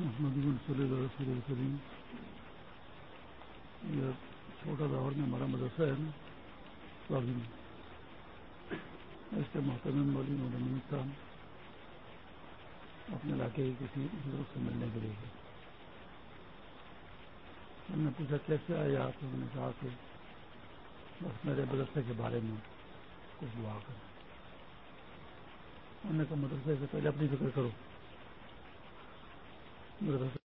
محمد صلی اللہ رسول کریم۔ یہ چھوٹا دور میں ہمارا مدرسہ ہے نا اس کے محترم والی مدن صاحب اپنے علاقے کی کسی بزرگ سے ملنے کے لیے۔ ہم نے پوچھا کیسے آیا آپ؟ نے کہا کہ بس میرے مدرسے کے بارے میں کچھ دعا کریں۔ انہوں نے کہا مدرسے سے پہلے اپنی فکر کرو۔ مدرسے